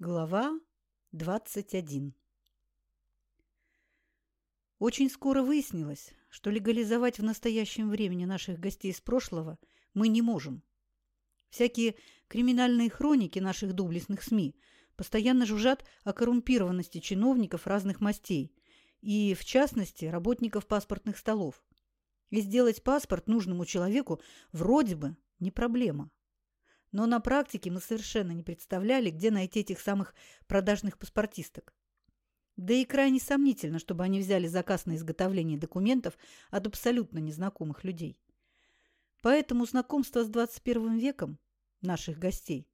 Глава 21 Очень скоро выяснилось, что легализовать в настоящем времени наших гостей из прошлого мы не можем. Всякие криминальные хроники наших доблестных СМИ постоянно жужжат о коррумпированности чиновников разных мастей и, в частности, работников паспортных столов. И сделать паспорт нужному человеку вроде бы не проблема. Но на практике мы совершенно не представляли, где найти этих самых продажных паспортисток. Да и крайне сомнительно, чтобы они взяли заказ на изготовление документов от абсолютно незнакомых людей. Поэтому знакомство с 21 веком наших гостей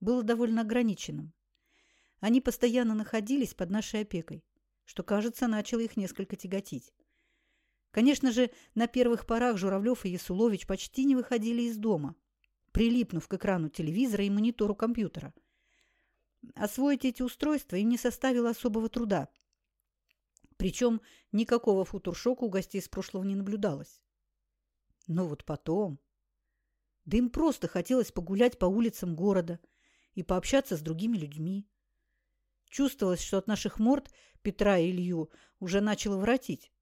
было довольно ограниченным. Они постоянно находились под нашей опекой, что, кажется, начало их несколько тяготить. Конечно же, на первых порах Журавлев и Ясулович почти не выходили из дома, прилипнув к экрану телевизора и монитору компьютера. Освоить эти устройства им не составило особого труда. Причем никакого футуршока у гостей с прошлого не наблюдалось. Но вот потом... Да им просто хотелось погулять по улицам города и пообщаться с другими людьми. Чувствовалось, что от наших морд Петра и Илью уже начало воротить.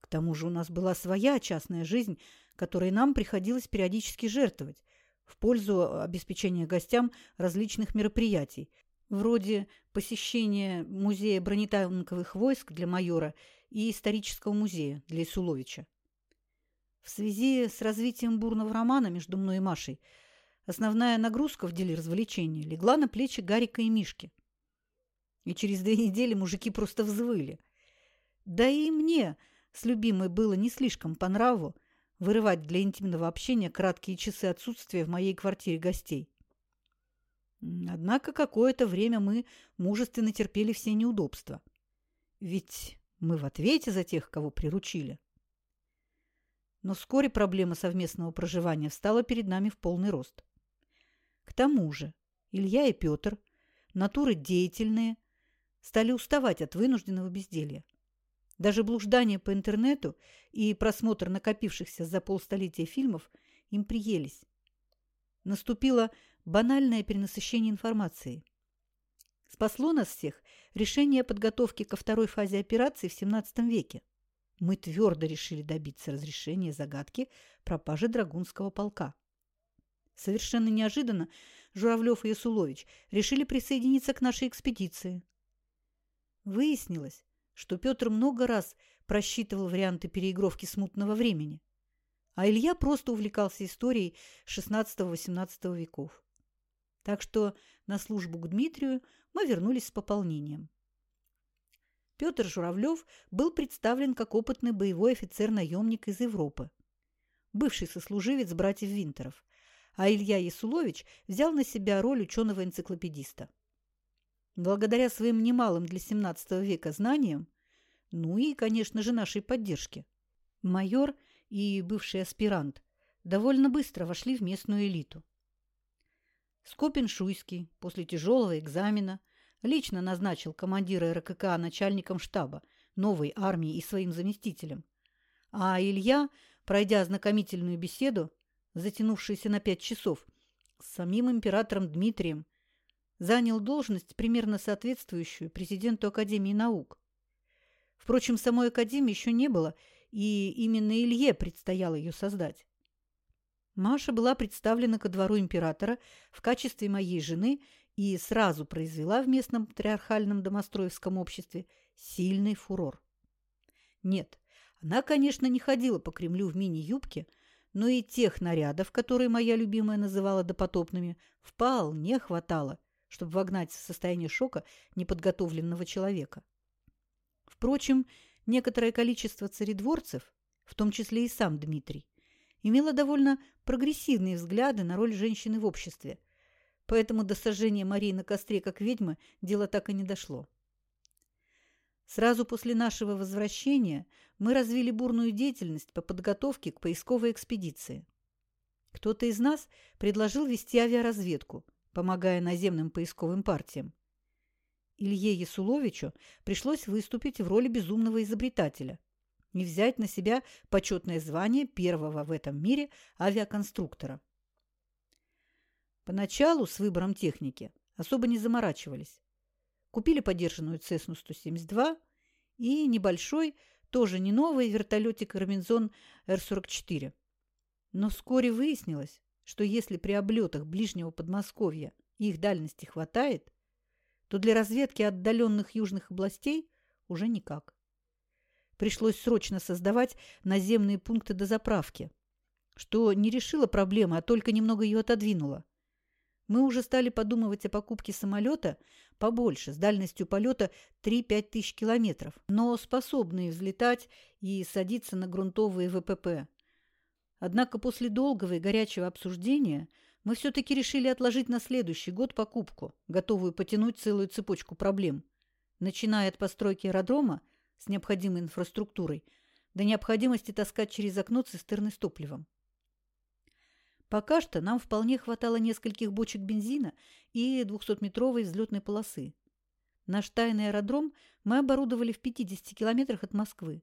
К тому же у нас была своя частная жизнь, которой нам приходилось периодически жертвовать, в пользу обеспечения гостям различных мероприятий, вроде посещения музея бронетанковых войск для майора и исторического музея для Исуловича. В связи с развитием бурного романа между мной и Машей основная нагрузка в деле развлечения легла на плечи Гарика и Мишки. И через две недели мужики просто взвыли. Да и мне с любимой было не слишком по нраву, вырывать для интимного общения краткие часы отсутствия в моей квартире гостей. Однако какое-то время мы мужественно терпели все неудобства. Ведь мы в ответе за тех, кого приручили. Но вскоре проблема совместного проживания встала перед нами в полный рост. К тому же Илья и Петр, натуры деятельные, стали уставать от вынужденного безделья. Даже блуждание по интернету и просмотр накопившихся за полстолетия фильмов им приелись. Наступило банальное перенасыщение информации. Спасло нас всех решение подготовки ко второй фазе операции в XVII веке. Мы твердо решили добиться разрешения загадки пропажи Драгунского полка. Совершенно неожиданно Журавлев и Ясулович решили присоединиться к нашей экспедиции. Выяснилось, что Петр много раз просчитывал варианты переигровки смутного времени, а Илья просто увлекался историей XVI-XVIII веков. Так что на службу к Дмитрию мы вернулись с пополнением. Петр Журавлев был представлен как опытный боевой офицер-наемник из Европы, бывший сослуживец братьев Винтеров, а Илья Ясулович взял на себя роль ученого-энциклопедиста. Благодаря своим немалым для XVII века знаниям, ну и, конечно же, нашей поддержке, майор и бывший аспирант довольно быстро вошли в местную элиту. Скопин-Шуйский после тяжелого экзамена лично назначил командира РКК начальником штаба новой армии и своим заместителем, а Илья, пройдя ознакомительную беседу, затянувшуюся на пять часов, с самим императором Дмитрием, занял должность, примерно соответствующую президенту Академии наук. Впрочем, самой Академии еще не было, и именно Илье предстояло ее создать. Маша была представлена ко двору императора в качестве моей жены и сразу произвела в местном патриархальном домостроевском обществе сильный фурор. Нет, она, конечно, не ходила по Кремлю в мини-юбке, но и тех нарядов, которые моя любимая называла допотопными, вполне хватало – чтобы вогнать в состояние шока неподготовленного человека. Впрочем, некоторое количество царедворцев, в том числе и сам Дмитрий, имело довольно прогрессивные взгляды на роль женщины в обществе, поэтому до сожжения Марии на костре как ведьмы дело так и не дошло. Сразу после нашего возвращения мы развили бурную деятельность по подготовке к поисковой экспедиции. Кто-то из нас предложил вести авиаразведку – помогая наземным поисковым партиям. Илье Ясуловичу пришлось выступить в роли безумного изобретателя и взять на себя почетное звание первого в этом мире авиаконструктора. Поначалу с выбором техники особо не заморачивались. Купили подержанную Цесну-172 и небольшой, тоже не новый вертолетик Робинзон Р-44. Но вскоре выяснилось, что если при облетах ближнего Подмосковья их дальности хватает, то для разведки отдаленных южных областей уже никак. Пришлось срочно создавать наземные пункты дозаправки, что не решило проблемы, а только немного ее отодвинуло. Мы уже стали подумывать о покупке самолета побольше, с дальностью полета 3-5 тысяч километров, но способные взлетать и садиться на грунтовые ВПП. Однако после долгого и горячего обсуждения мы все-таки решили отложить на следующий год покупку, готовую потянуть целую цепочку проблем, начиная от постройки аэродрома с необходимой инфраструктурой до необходимости таскать через окно цистерны с топливом. Пока что нам вполне хватало нескольких бочек бензина и 200-метровой взлетной полосы. Наш тайный аэродром мы оборудовали в 50 километрах от Москвы.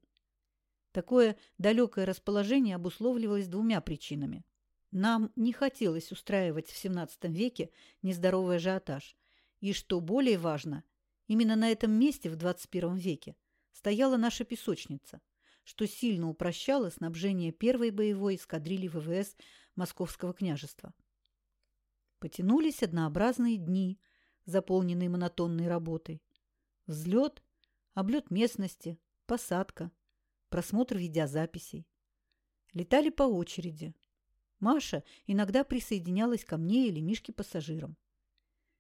Такое далекое расположение обусловливалось двумя причинами. Нам не хотелось устраивать в XVII веке нездоровый ажиотаж. И, что более важно, именно на этом месте в XXI веке стояла наша песочница, что сильно упрощало снабжение первой боевой эскадрильи ВВС Московского княжества. Потянулись однообразные дни, заполненные монотонной работой. Взлет, облет местности, посадка, просмотр видеозаписей. Летали по очереди. Маша иногда присоединялась ко мне или Мишке пассажирам.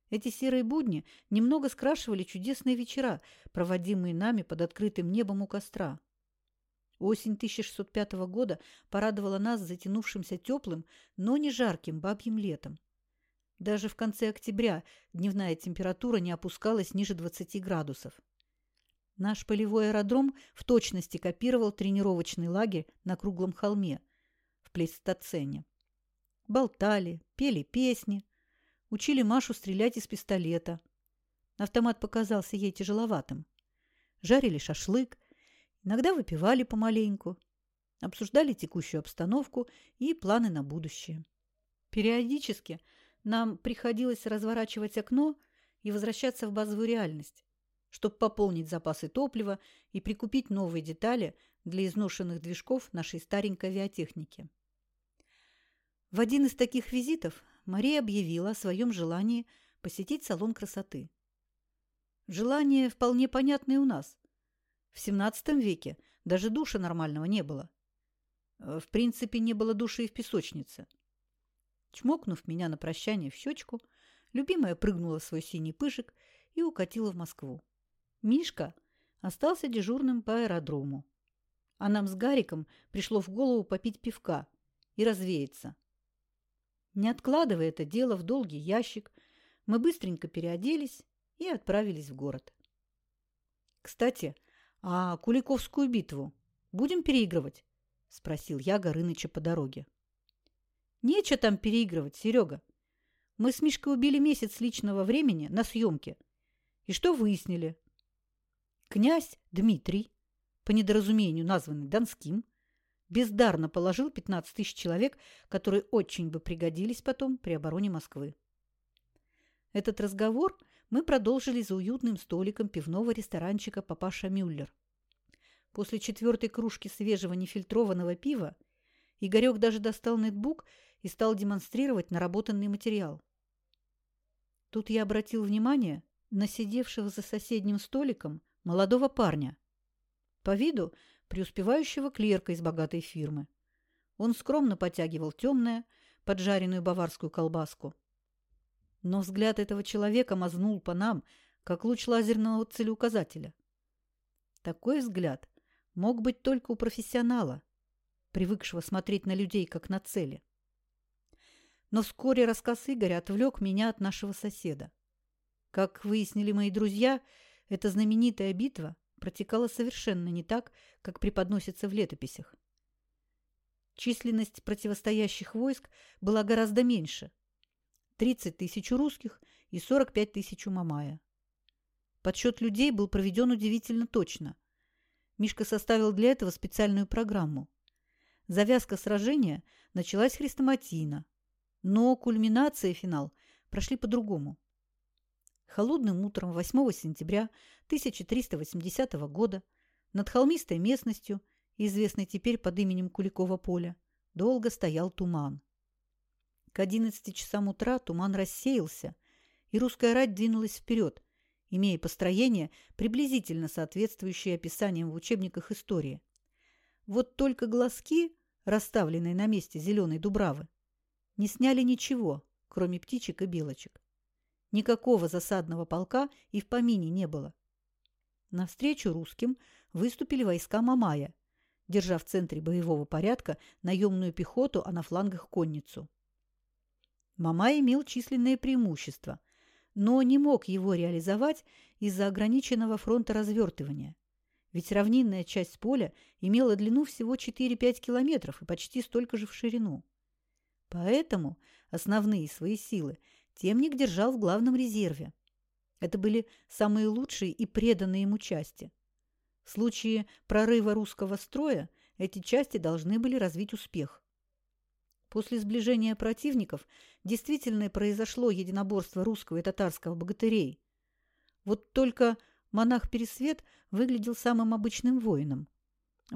Эти серые будни немного скрашивали чудесные вечера, проводимые нами под открытым небом у костра. Осень 1605 года порадовала нас затянувшимся теплым, но не жарким бабьим летом. Даже в конце октября дневная температура не опускалась ниже 20 градусов. Наш полевой аэродром в точности копировал тренировочный лагерь на круглом холме в плейстоцене. Болтали, пели песни, учили Машу стрелять из пистолета. Автомат показался ей тяжеловатым. Жарили шашлык, Иногда выпивали помаленьку, обсуждали текущую обстановку и планы на будущее. Периодически нам приходилось разворачивать окно и возвращаться в базовую реальность, чтобы пополнить запасы топлива и прикупить новые детали для изношенных движков нашей старенькой авиатехники. В один из таких визитов Мария объявила о своем желании посетить салон красоты. Желание вполне понятное у нас, в XVII веке даже душа нормального не было. Э, в принципе, не было души и в песочнице. Чмокнув меня на прощание в щечку, любимая прыгнула в свой синий пышек и укатила в Москву. Мишка остался дежурным по аэродрому. А нам с Гариком пришло в голову попить пивка и развеяться. Не откладывая это дело в долгий ящик, мы быстренько переоделись и отправились в город. Кстати, «А Куликовскую битву будем переигрывать?» – спросил я Горыныча по дороге. «Нечего там переигрывать, Серега. Мы с Мишкой убили месяц личного времени на съемке. И что выяснили? Князь Дмитрий, по недоразумению названный Донским, бездарно положил 15 тысяч человек, которые очень бы пригодились потом при обороне Москвы. Этот разговор мы продолжили за уютным столиком пивного ресторанчика «Папаша Мюллер». После четвертой кружки свежего нефильтрованного пива Игорек даже достал нетбук и стал демонстрировать наработанный материал. Тут я обратил внимание на сидевшего за соседним столиком молодого парня. По виду преуспевающего клерка из богатой фирмы. Он скромно потягивал темное, поджаренную баварскую колбаску. Но взгляд этого человека мазнул по нам, как луч лазерного целеуказателя. Такой взгляд мог быть только у профессионала, привыкшего смотреть на людей, как на цели. Но вскоре рассказ Игоря отвлек меня от нашего соседа. Как выяснили мои друзья, эта знаменитая битва протекала совершенно не так, как преподносится в летописях. Численность противостоящих войск была гораздо меньше, 30 тысяч русских и 45 тысяч у Мамая. Подсчет людей был проведен удивительно точно. Мишка составил для этого специальную программу. Завязка сражения началась хрестоматийно, но кульминация и финал прошли по-другому. Холодным утром 8 сентября 1380 года над холмистой местностью, известной теперь под именем Куликова поля, долго стоял туман. К 11 часам утра туман рассеялся, и русская рать двинулась вперед, имея построение, приблизительно соответствующее описаниям в учебниках истории. Вот только глазки, расставленные на месте зеленой дубравы, не сняли ничего, кроме птичек и белочек. Никакого засадного полка и в помине не было. Навстречу русским выступили войска Мамая, держа в центре боевого порядка наемную пехоту, а на флангах конницу. Мамай имел численное преимущество, но не мог его реализовать из-за ограниченного фронта развертывания. Ведь равнинная часть поля имела длину всего 4-5 километров и почти столько же в ширину. Поэтому основные свои силы темник держал в главном резерве. Это были самые лучшие и преданные ему части. В случае прорыва русского строя эти части должны были развить успех. После сближения противников действительно произошло единоборство русского и татарского богатырей. Вот только монах Пересвет выглядел самым обычным воином.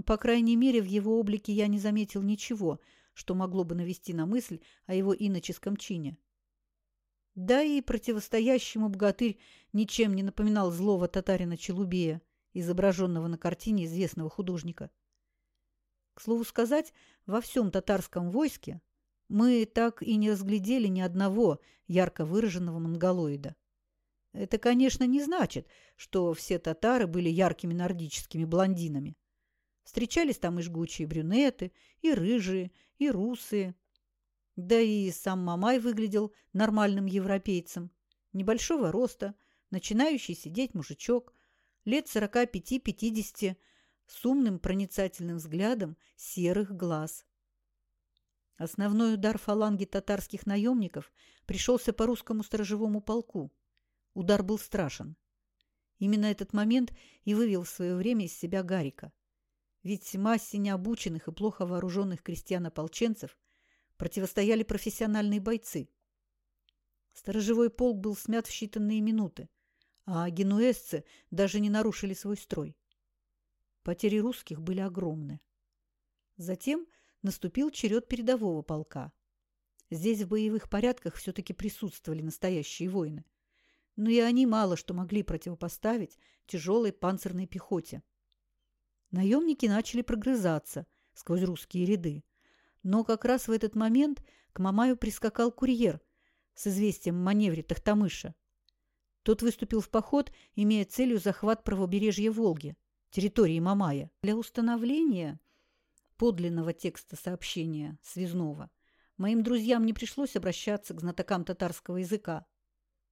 По крайней мере, в его облике я не заметил ничего, что могло бы навести на мысль о его иноческом чине. Да и противостоящему богатырь ничем не напоминал злого татарина Челубея, изображенного на картине известного художника. К слову сказать, во всем татарском войске мы так и не разглядели ни одного ярко выраженного монголоида. Это, конечно, не значит, что все татары были яркими нордическими блондинами. Встречались там и жгучие брюнеты, и рыжие, и русые. Да и сам Мамай выглядел нормальным европейцем. Небольшого роста, начинающий сидеть мужичок, лет сорока пяти-пятидесяти, с умным проницательным взглядом серых глаз. Основной удар фаланги татарских наемников пришелся по русскому сторожевому полку. Удар был страшен. Именно этот момент и вывел в свое время из себя Гарика. Ведь массе необученных и плохо вооруженных крестьян-ополченцев противостояли профессиональные бойцы. Сторожевой полк был смят в считанные минуты, а генуэзцы даже не нарушили свой строй. Потери русских были огромны. Затем наступил черед передового полка. Здесь в боевых порядках все-таки присутствовали настоящие воины. Но и они мало что могли противопоставить тяжелой панцирной пехоте. Наемники начали прогрызаться сквозь русские ряды. Но как раз в этот момент к Мамаю прискакал курьер с известием о маневре Тахтамыша. Тот выступил в поход, имея целью захват правобережья Волги, территории Мамая. Для установления подлинного текста сообщения связного моим друзьям не пришлось обращаться к знатокам татарского языка.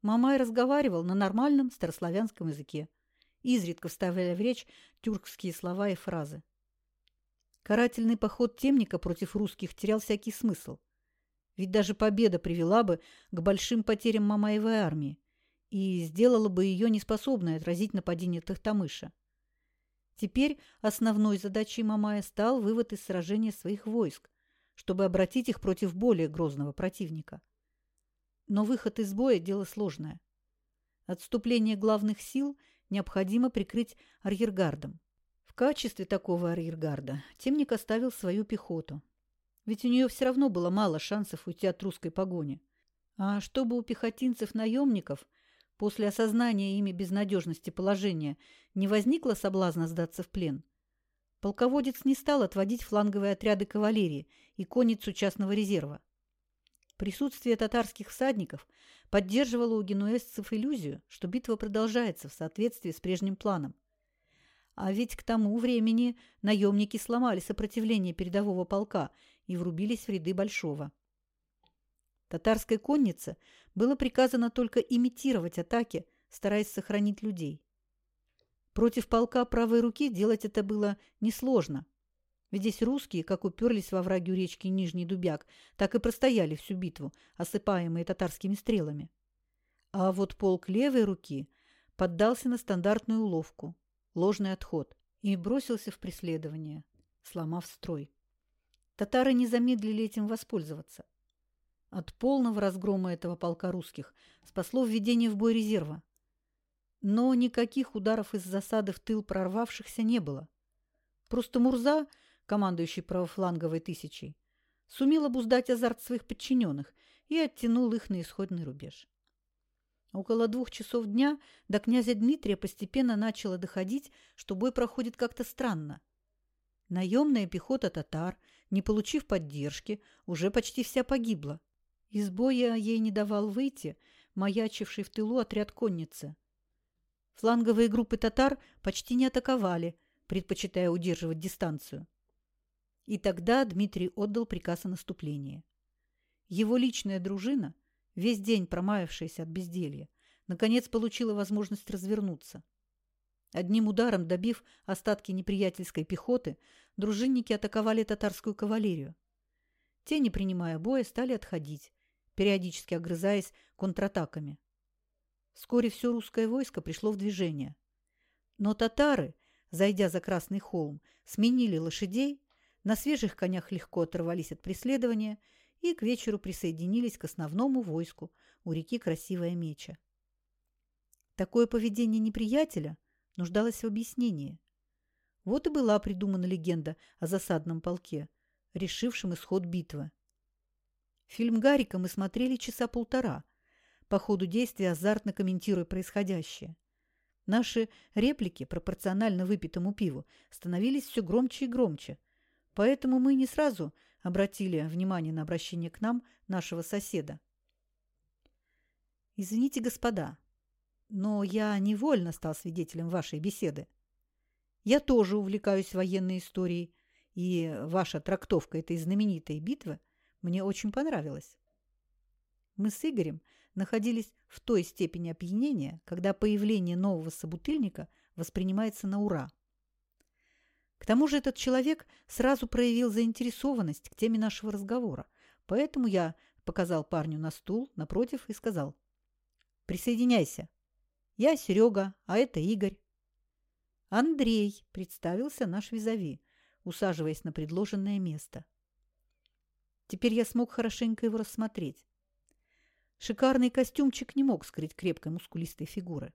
Мамай разговаривал на нормальном старославянском языке, изредка вставляя в речь тюркские слова и фразы. Карательный поход темника против русских терял всякий смысл. Ведь даже победа привела бы к большим потерям Мамаевой армии и сделала бы ее неспособной отразить нападение Тахтамыша. Теперь основной задачей Мамая стал вывод из сражения своих войск, чтобы обратить их против более грозного противника. Но выход из боя – дело сложное. Отступление главных сил необходимо прикрыть арьергардом. Качестве такого арьергарда темник оставил свою пехоту. Ведь у нее все равно было мало шансов уйти от русской погони. А чтобы у пехотинцев-наемников – После осознания ими безнадежности положения не возникло соблазна сдаться в плен. Полководец не стал отводить фланговые отряды кавалерии и конницу частного резерва. Присутствие татарских всадников поддерживало у генуэзцев иллюзию, что битва продолжается в соответствии с прежним планом. А ведь к тому времени наемники сломали сопротивление передового полка и врубились в ряды Большого. Татарской коннице было приказано только имитировать атаки, стараясь сохранить людей. Против полка правой руки делать это было несложно. Ведь здесь русские, как уперлись во враги речки Нижний Дубяк, так и простояли всю битву, осыпаемые татарскими стрелами. А вот полк левой руки поддался на стандартную уловку – ложный отход – и бросился в преследование, сломав строй. Татары не замедлили этим воспользоваться – от полного разгрома этого полка русских спасло введение в бой резерва, Но никаких ударов из засады в тыл прорвавшихся не было. Просто Мурза, командующий правофланговой тысячей, сумел обуздать азарт своих подчиненных и оттянул их на исходный рубеж. Около двух часов дня до князя Дмитрия постепенно начало доходить, что бой проходит как-то странно. Наемная пехота татар, не получив поддержки, уже почти вся погибла. Из боя ей не давал выйти маячивший в тылу отряд конницы. Фланговые группы татар почти не атаковали, предпочитая удерживать дистанцию. И тогда Дмитрий отдал приказ о наступлении. Его личная дружина, весь день промаявшаяся от безделья, наконец получила возможность развернуться. Одним ударом добив остатки неприятельской пехоты, дружинники атаковали татарскую кавалерию. Те, не принимая боя, стали отходить, периодически огрызаясь контратаками. Вскоре все русское войско пришло в движение. Но татары, зайдя за Красный холм, сменили лошадей, на свежих конях легко оторвались от преследования и к вечеру присоединились к основному войску у реки Красивая Меча. Такое поведение неприятеля нуждалось в объяснении. Вот и была придумана легенда о засадном полке, решившем исход битвы. Фильм Гарика мы смотрели часа полтора, по ходу действия азартно комментируя происходящее. Наши реплики, пропорционально выпитому пиву, становились все громче и громче, поэтому мы не сразу обратили внимание на обращение к нам нашего соседа. «Извините, господа, но я невольно стал свидетелем вашей беседы. Я тоже увлекаюсь военной историей, и ваша трактовка этой знаменитой битвы мне очень понравилась. Мы с Игорем находились в той степени опьянения, когда появление нового собутыльника воспринимается на ура. К тому же этот человек сразу проявил заинтересованность к теме нашего разговора, поэтому я показал парню на стул напротив и сказал «Присоединяйся. Я Серега, а это Игорь». «Андрей», – представился наш визави, усаживаясь на предложенное место. Теперь я смог хорошенько его рассмотреть. Шикарный костюмчик не мог скрыть крепкой мускулистой фигуры.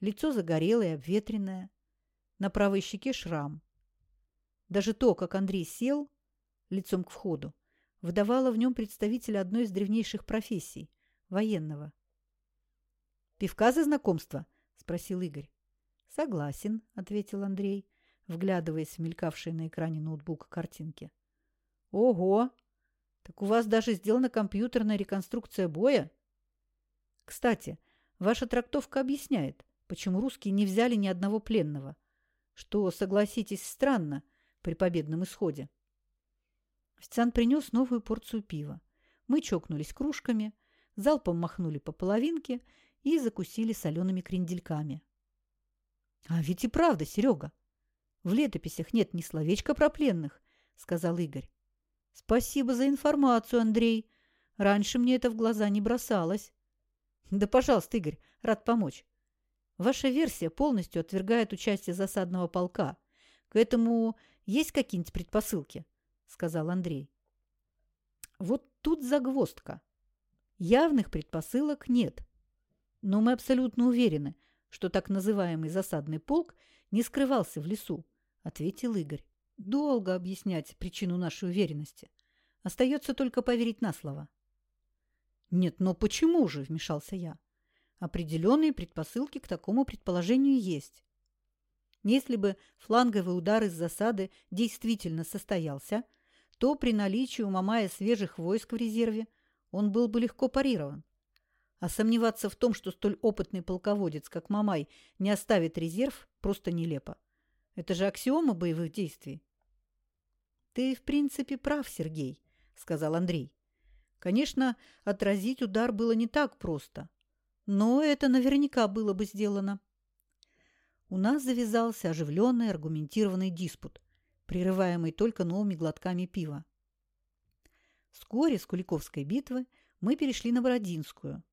Лицо загорелое, обветренное. На правой щеке шрам. Даже то, как Андрей сел лицом к входу, выдавало в нем представителя одной из древнейших профессий – военного. «Пивка за знакомство?» – спросил Игорь. «Согласен», – ответил Андрей, вглядываясь в мелькавшие на экране ноутбука картинки. «Ого! Так у вас даже сделана компьютерная реконструкция боя? Кстати, ваша трактовка объясняет, почему русские не взяли ни одного пленного, что, согласитесь, странно при победном исходе. Официант принес новую порцию пива. Мы чокнулись кружками, залпом махнули по половинке и закусили солеными крендельками. — А ведь и правда, Серега, в летописях нет ни словечка про пленных, — сказал Игорь. Спасибо за информацию, Андрей. Раньше мне это в глаза не бросалось. Да, пожалуйста, Игорь, рад помочь. Ваша версия полностью отвергает участие засадного полка. К этому есть какие-нибудь предпосылки? Сказал Андрей. Вот тут загвоздка. Явных предпосылок нет. Но мы абсолютно уверены, что так называемый засадный полк не скрывался в лесу, ответил Игорь. Долго объяснять причину нашей уверенности. Остается только поверить на слово. «Нет, но почему же?» – вмешался я. «Определенные предпосылки к такому предположению есть. Если бы фланговый удар из засады действительно состоялся, то при наличии у Мамая свежих войск в резерве он был бы легко парирован. А сомневаться в том, что столь опытный полководец, как Мамай, не оставит резерв, просто нелепо. Это же аксиома боевых действий. «Ты, в принципе, прав, Сергей», — сказал Андрей. «Конечно, отразить удар было не так просто, но это наверняка было бы сделано». У нас завязался оживленный аргументированный диспут, прерываемый только новыми глотками пива. Вскоре с Куликовской битвы мы перешли на Бородинскую,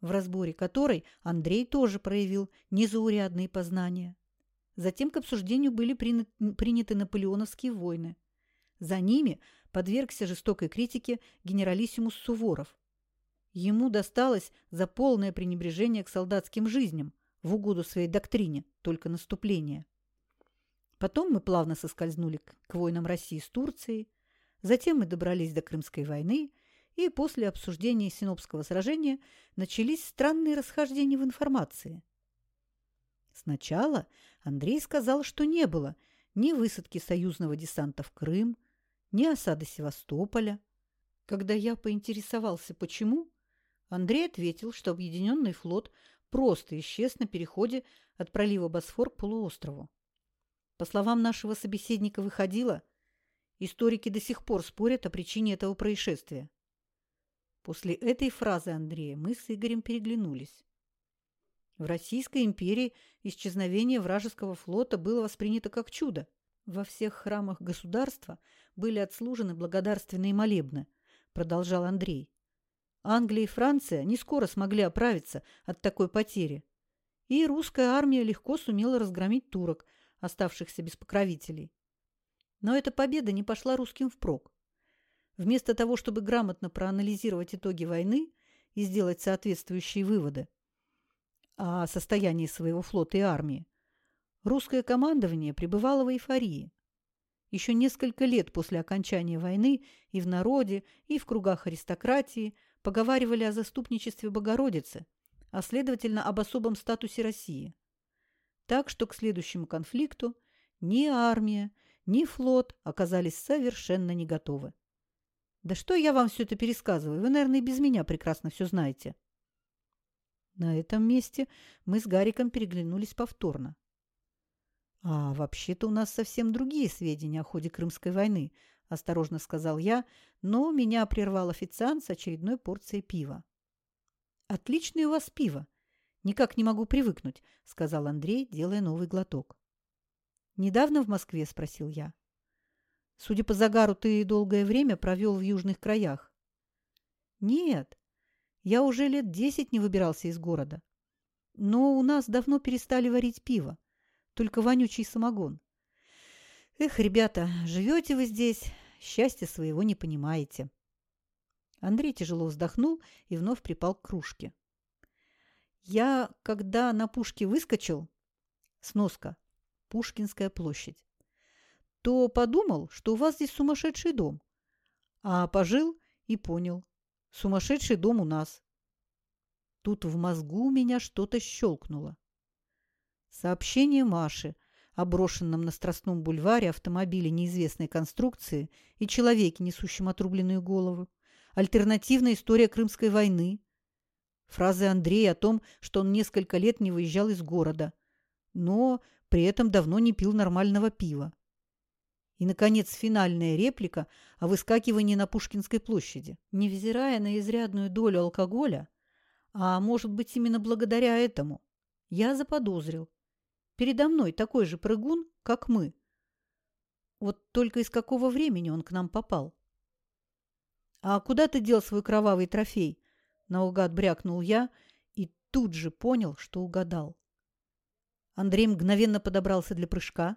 в разборе которой Андрей тоже проявил незаурядные познания. Затем к обсуждению были приняты наполеоновские войны, за ними подвергся жестокой критике генералиссимус Суворов. Ему досталось за полное пренебрежение к солдатским жизням, в угоду своей доктрине только наступления. Потом мы плавно соскользнули к войнам России с Турцией, затем мы добрались до Крымской войны, и после обсуждения Синопского сражения начались странные расхождения в информации. Сначала Андрей сказал, что не было ни высадки союзного десанта в Крым, ни осады Севастополя. Когда я поинтересовался, почему, Андрей ответил, что Объединенный флот просто исчез на переходе от пролива Босфор к полуострову. По словам нашего собеседника, выходило, историки до сих пор спорят о причине этого происшествия. После этой фразы Андрея мы с Игорем переглянулись. В Российской империи исчезновение вражеского флота было воспринято как чудо. Во всех храмах государства были отслужены благодарственные молебны, продолжал Андрей. Англия и Франция не скоро смогли оправиться от такой потери. И русская армия легко сумела разгромить турок, оставшихся без покровителей. Но эта победа не пошла русским впрок. Вместо того, чтобы грамотно проанализировать итоги войны и сделать соответствующие выводы о состоянии своего флота и армии, русское командование пребывало в эйфории. Еще несколько лет после окончания войны и в народе, и в кругах аристократии – поговаривали о заступничестве Богородицы, а следовательно об особом статусе России. Так что к следующему конфликту ни армия, ни флот оказались совершенно не готовы. Да что я вам все это пересказываю? Вы, наверное, без меня прекрасно все знаете. На этом месте мы с Гариком переглянулись повторно. А вообще-то у нас совсем другие сведения о ходе Крымской войны, осторожно сказал я, но меня прервал официант с очередной порцией пива. Отличное у вас пиво. Никак не могу привыкнуть, сказал Андрей, делая новый глоток. Недавно в Москве, спросил я. Судя по загару, ты долгое время провел в южных краях. Нет, я уже лет десять не выбирался из города. Но у нас давно перестали варить пиво, только вонючий самогон. Эх, ребята, живете вы здесь, счастья своего не понимаете. Андрей тяжело вздохнул и вновь припал к кружке. Я, когда на пушке выскочил, сноска, Пушкинская площадь, то подумал, что у вас здесь сумасшедший дом. А пожил и понял, сумасшедший дом у нас. Тут в мозгу у меня что-то щелкнуло. Сообщение Маши о брошенном на Страстном бульваре автомобиле неизвестной конструкции и человеке, несущем отрубленную голову, альтернативная история Крымской войны, фразы Андрея о том, что он несколько лет не выезжал из города, но при этом давно не пил нормального пива. И, наконец, финальная реплика о выскакивании на Пушкинской площади. Невзирая на изрядную долю алкоголя, а может быть именно благодаря этому, я заподозрил, Передо мной такой же прыгун, как мы. Вот только из какого времени он к нам попал? «А куда ты дел свой кровавый трофей?» Наугад брякнул я и тут же понял, что угадал. Андрей мгновенно подобрался для прыжка.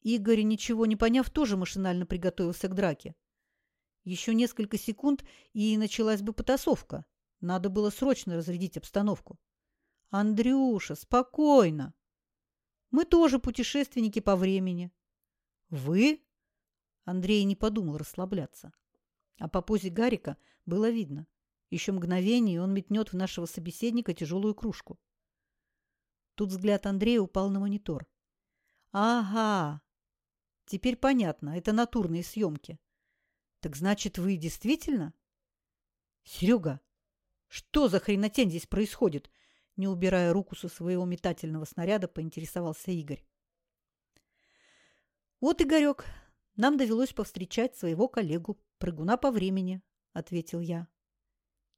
Игорь, ничего не поняв, тоже машинально приготовился к драке. Еще несколько секунд, и началась бы потасовка. Надо было срочно разрядить обстановку. «Андрюша, спокойно!» Мы тоже путешественники по времени. Вы? Андрей не подумал расслабляться. А по позе Гарика было видно. Еще мгновение, он метнет в нашего собеседника тяжелую кружку. Тут взгляд Андрея упал на монитор. «Ага! Теперь понятно, это натурные съемки. Так значит, вы действительно?» «Серега, что за хренотень здесь происходит?» Не убирая руку со своего метательного снаряда, поинтересовался Игорь. «Вот, Игорек, нам довелось повстречать своего коллегу, прыгуна по времени», — ответил я.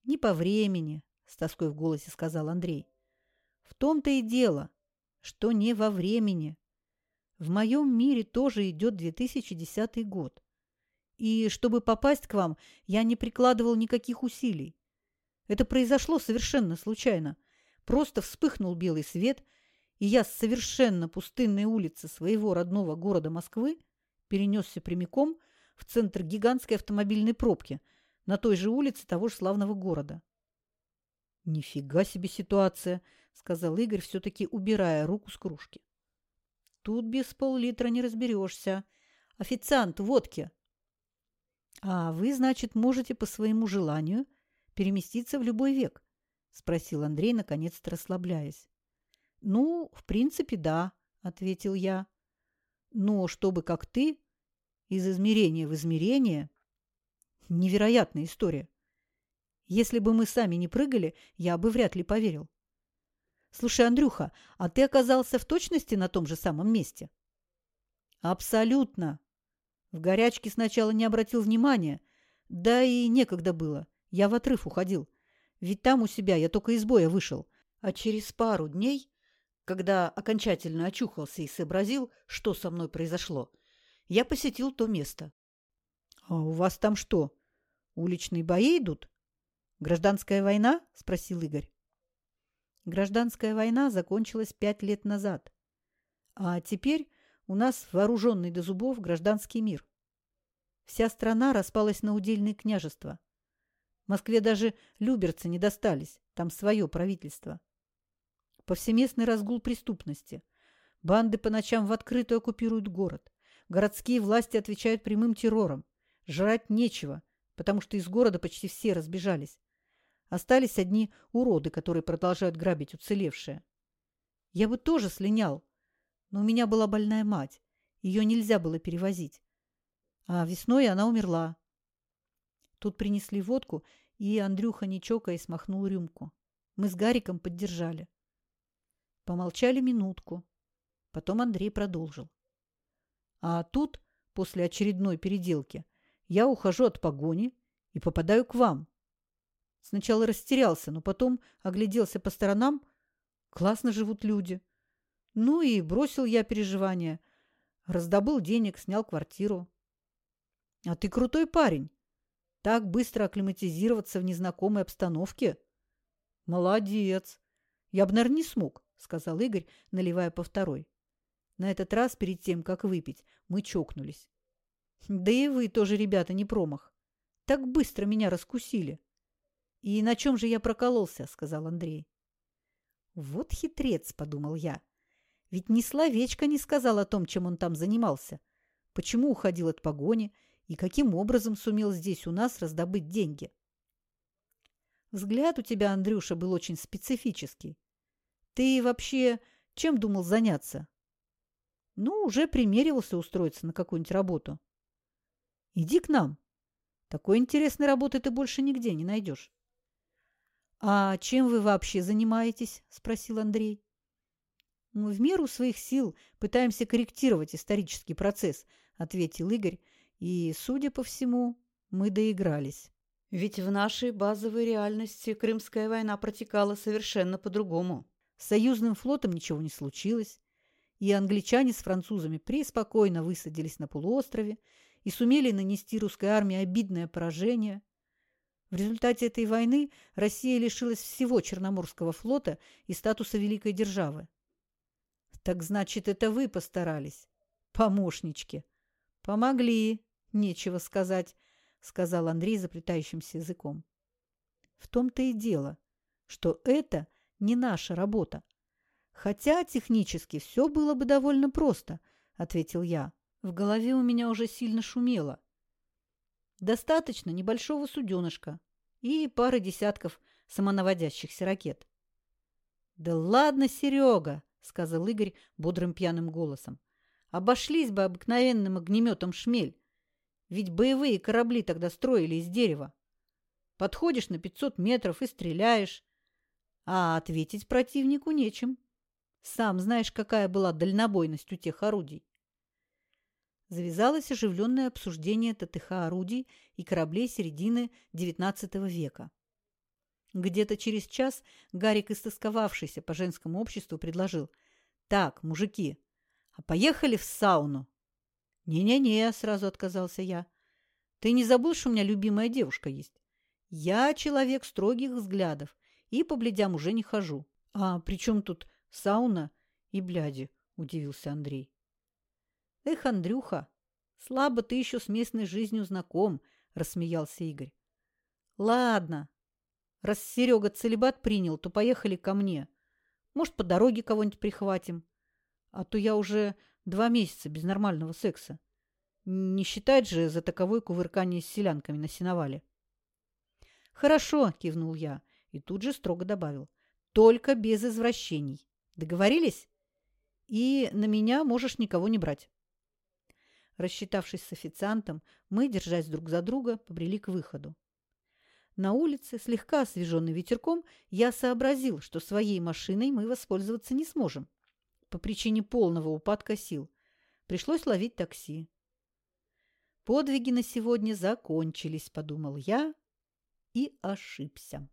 «Не по времени», — с тоской в голосе сказал Андрей. «В том-то и дело, что не во времени. В моем мире тоже идет 2010 год. И чтобы попасть к вам, я не прикладывал никаких усилий. Это произошло совершенно случайно. Просто вспыхнул белый свет, и я с совершенно пустынной улицы своего родного города Москвы перенесся прямиком в центр гигантской автомобильной пробки на той же улице того же славного города. «Нифига себе ситуация!» – сказал Игорь, все-таки убирая руку с кружки. «Тут без пол-литра не разберешься. Официант, водки!» «А вы, значит, можете по своему желанию переместиться в любой век?» – спросил Андрей, наконец-то расслабляясь. «Ну, в принципе, да», – ответил я. «Но чтобы как ты, из измерения в измерение...» Невероятная история. Если бы мы сами не прыгали, я бы вряд ли поверил. Слушай, Андрюха, а ты оказался в точности на том же самом месте? Абсолютно. В горячке сначала не обратил внимания, да и некогда было. Я в отрыв уходил. Ведь там у себя я только из боя вышел. А через пару дней, когда окончательно очухался и сообразил, что со мной произошло, я посетил то место. — А у вас там что, уличные бои идут? Гражданская война? — спросил Игорь. Гражданская война закончилась пять лет назад. А теперь у нас вооруженный до зубов гражданский мир. Вся страна распалась на удельные княжества. Москве даже люберцы не достались, там свое правительство. Повсеместный разгул преступности. Банды по ночам в открытую оккупируют город. Городские власти отвечают прямым террором. Жрать нечего, потому что из города почти все разбежались. Остались одни уроды, которые продолжают грабить уцелевшие. Я бы тоже слинял, но у меня была больная мать. Ее нельзя было перевозить. А весной она умерла. Тут принесли водку, и Андрюха, не чокаясь, смахнул рюмку. Мы с Гариком поддержали. Помолчали минутку. Потом Андрей продолжил. А тут, после очередной переделки, я ухожу от погони и попадаю к вам. Сначала растерялся, но потом огляделся по сторонам. Классно живут люди. Ну и бросил я переживания. Раздобыл денег, снял квартиру. А ты крутой парень. Так быстро акклиматизироваться в незнакомой обстановке. Молодец. Я бы, наверное, не смог, сказал Игорь, наливая по второй. На этот раз, перед тем, как выпить, мы чокнулись. Да и вы тоже, ребята, не промах. Так быстро меня раскусили. «И на чем же я прокололся?» – сказал Андрей. «Вот хитрец», – подумал я. «Ведь ни словечко не сказал о том, чем он там занимался. Почему уходил от погони и каким образом сумел здесь у нас раздобыть деньги?» Взгляд у тебя, Андрюша, был очень специфический. Ты вообще чем думал заняться? Ну, уже примеривался устроиться на какую-нибудь работу. Иди к нам. Такой интересной работы ты больше нигде не найдешь. «А чем вы вообще занимаетесь?» – спросил Андрей. «Мы в меру своих сил пытаемся корректировать исторический процесс», – ответил Игорь, и, судя по всему, мы доигрались. Ведь в нашей базовой реальности Крымская война протекала совершенно по-другому. С союзным флотом ничего не случилось, и англичане с французами преспокойно высадились на полуострове и сумели нанести русской армии обидное поражение – в результате этой войны Россия лишилась всего Черноморского флота и статуса великой державы. Так значит, это вы постарались, помощнички. Помогли, нечего сказать, сказал Андрей заплетающимся языком. В том-то и дело, что это не наша работа. Хотя технически все было бы довольно просто, ответил я. В голове у меня уже сильно шумело. Достаточно небольшого суденышка и пары десятков самонаводящихся ракет. «Да ладно, Серега!» — сказал Игорь бодрым пьяным голосом. «Обошлись бы обыкновенным огнеметом шмель. Ведь боевые корабли тогда строили из дерева. Подходишь на 500 метров и стреляешь. А ответить противнику нечем. Сам знаешь, какая была дальнобойность у тех орудий завязалось оживленное обсуждение ТТХ орудий и кораблей середины XIX века. Где-то через час Гарик, истосковавшийся по женскому обществу, предложил «Так, мужики, а поехали в сауну?» «Не-не-не», – сразу отказался я. «Ты не забыл, что у меня любимая девушка есть? Я человек строгих взглядов и по блядям уже не хожу». «А при чем тут сауна и бляди?» – удивился Андрей. «Эх, Андрюха, слабо ты еще с местной жизнью знаком», – рассмеялся Игорь. «Ладно, раз Серега целебат принял, то поехали ко мне. Может, по дороге кого-нибудь прихватим. А то я уже два месяца без нормального секса. Не считать же за таковой кувыркание с селянками на сеновале. «Хорошо», – кивнул я и тут же строго добавил. «Только без извращений. Договорились? И на меня можешь никого не брать». Рассчитавшись с официантом, мы, держась друг за друга, побрели к выходу. На улице, слегка освеженный ветерком, я сообразил, что своей машиной мы воспользоваться не сможем. По причине полного упадка сил. Пришлось ловить такси. Подвиги на сегодня закончились, подумал я и ошибся.